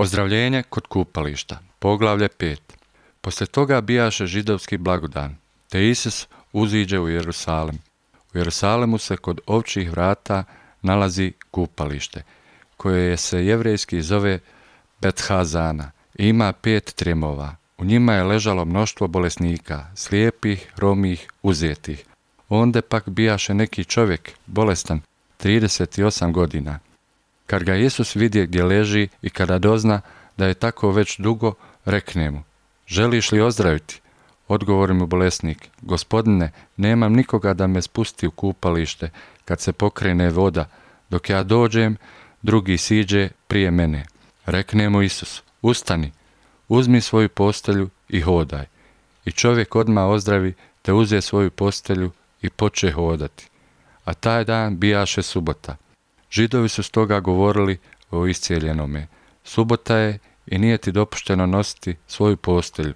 Ozdravljenje kod kupališta. Poglavlje 5. Poslije toga bijaše židovski blagodan, te Isus uziđe u Jerusalim. U Jerusalemu se kod ovčih vrata nalazi kupalište, koje se jevrejski zove Bethazana i ima pet tremova. U njima je ležalo mnoštvo bolesnika, slijepih, romih, uzetih. Onda pak bijaše neki čovjek, bolestan, 38 godina. Kad ga Isus vidje gdje leži i kada dozna da je tako već dugo, rekne mu, želiš li ozdraviti? Odgovori mu bolesnik, gospodine, nemam nikoga da me spusti u kupalište kad se pokrene voda, dok ja dođem, drugi siđe prije mene. Rekne mu Isus, ustani, uzmi svoju postelju i hodaj. I čovjek odmah ozdravi, te uze svoju postelju i poče hodati. A taj dan bijaše subota. Židovi su stoga govorili o iscijeljenome. Subota je i nije ti dopušteno nositi svoju postelju,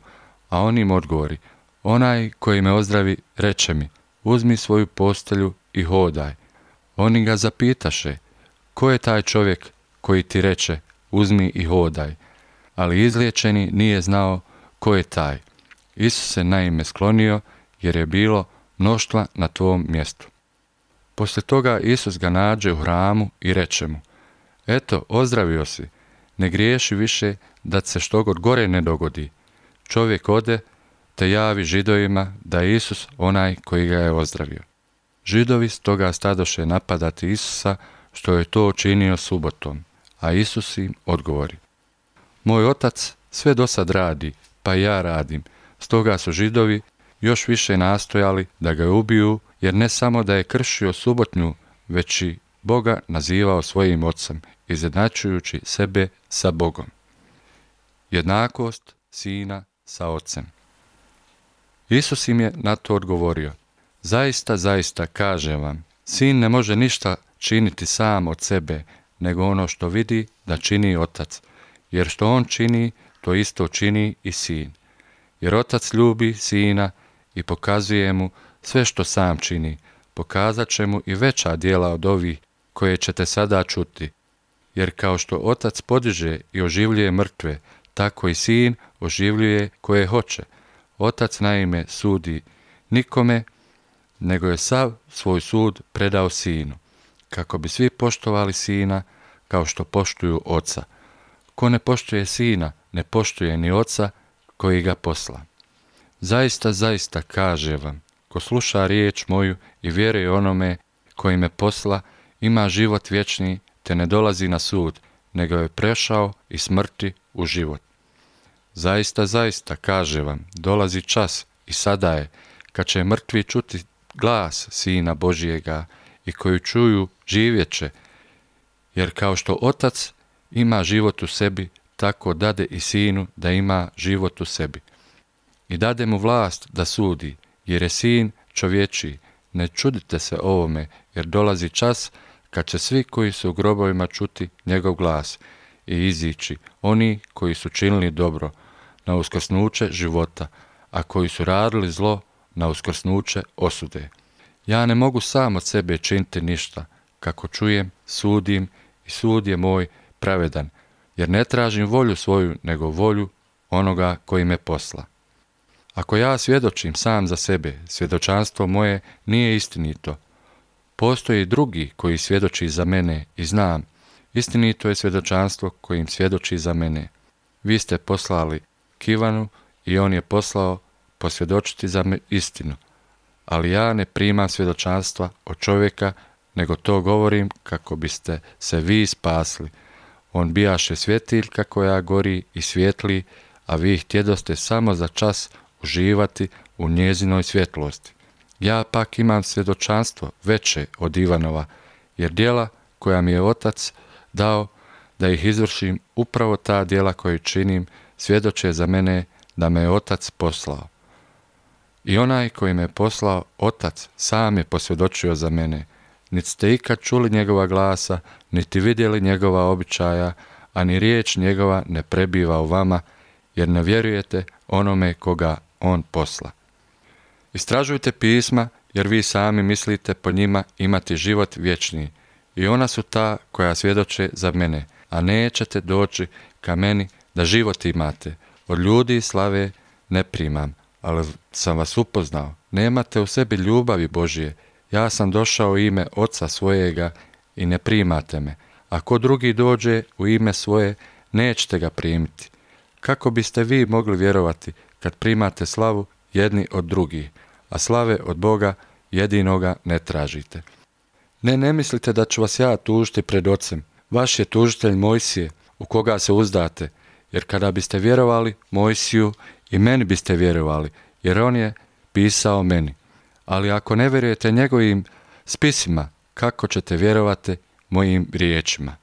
a on im odgovori, onaj koji me ozdravi reče mi, uzmi svoju postelju i hodaj. Oni ga zapitaše, ko je taj čovjek koji ti reče, uzmi i hodaj? Ali izliječeni nije znao ko je taj. Isus se naime sklonio jer je bilo mnoštva na tvom mjestu. Poslije toga Isus ga nađe u hramu i reče mu, eto, ozdravio si, ne griješi više da se što god gore ne dogodi. Čovjek ode, te javi židovima da je Isus onaj koji ga je ozdravio. Židovi stoga stadoše napadati Isusa što je to učinio subotom, a Isus im odgovori. Moj otac sve do sad radi, pa ja radim, stoga su židovi još više nastojali da ga ubiju, jer ne samo da je kršio subotnju, već i Boga nazivao svojim ocem, izjednačujući sebe sa Bogom. Jednakost sina sa ocem. Isus im je na to odgovorio. Zaista, zaista, kažem vam, sin ne može ništa činiti sam od sebe, nego ono što vidi da čini otac, jer što on čini, to isto čini i sin. Jer otac ljubi sina i pokazuje mu sve što sam čini, pokazat će mu i veća dijela od ovih koje ćete sada čuti. Jer kao što otac podiže i oživljuje mrtve, tako i sin oživljuje koje hoće. Otac naime sudi nikome, nego je sav svoj sud predao sinu, kako bi svi poštovali sina kao što poštuju oca. Ko ne poštuje sina, ne poštuje ni oca koji ga posla. Zaista, zaista, kaže vam, ko sluša riječ moju i vjeruje onome koji me posla, ima život vječni, te ne dolazi na sud, nego je prešao i smrti u život. Zaista, zaista, kaže vam, dolazi čas i sada je, kad će mrtvi čuti glas Sina Božijega i koju čuju živjet će, jer kao što Otac ima život u sebi, tako dade i Sinu da ima život u sebi. I dade mu vlast da sudi, jer je Sin čovječi. Ne čudite se ovome, jer dolazi čas kad će svi koji su u grobovima čuti njegov glas i izići, oni koji su činili dobro, na uskrsnuće života, a koji su radili zlo na uskrsnuće osude. Ja ne mogu sam od sebe činiti ništa, kako čujem, sudim i sud je moj pravedan, jer ne tražim volju svoju, nego volju onoga koji me posla. Ako ja svjedočim sam za sebe, svjedočanstvo moje nije istinito. Postoji drugi koji svjedoči za mene i znam, istinito je svjedočanstvo kojim svjedoči za mene. Vi ste poslali Kivanu i on je poslao posvjedočiti za me istinu. Ali ja ne primam svjedočanstva od čovjeka, nego to govorim kako biste se vi spasli. On bijaše svjetiljka koja gori i svjetli, a vi htjedoste samo za čas uživati u njezinoj svjetlosti. Ja pak imam svjedočanstvo veće od Ivanova, jer djela koja mi je otac dao da ih izvršim, upravo ta djela koju činim, svjedoče za mene da me je otac poslao. I onaj koji me poslao, otac, sam je posvjedočio za mene. Niti ste ikad čuli njegova glasa, niti vidjeli njegova običaja, a ni riječ njegova ne prebiva u vama, jer ne vjerujete onome koga on posla. Istražujte pisma, jer vi sami mislite po njima imati život vječni. I ona su ta koja svjedoče za mene, a nećete doći ka meni da život imate. Od ljudi slave ne primam, ali sam vas upoznao. Nemate u sebi ljubavi Božije. Ja sam došao u ime oca svojega i ne primate me. Ako drugi dođe u ime svoje, nećete ga primiti. Kako biste vi mogli vjerovati kad primate slavu jedni od drugih, a slave od Boga jedinoga ne tražite? Ne, ne mislite da ću vas ja tužiti pred ocem. Vaš je tužitelj Mojsije, u koga se uzdate, jer kada biste vjerovali Mojsiju i meni biste vjerovali, jer on je pisao meni. Ali ako ne vjerujete njegovim spisima, kako ćete vjerovati mojim riječima?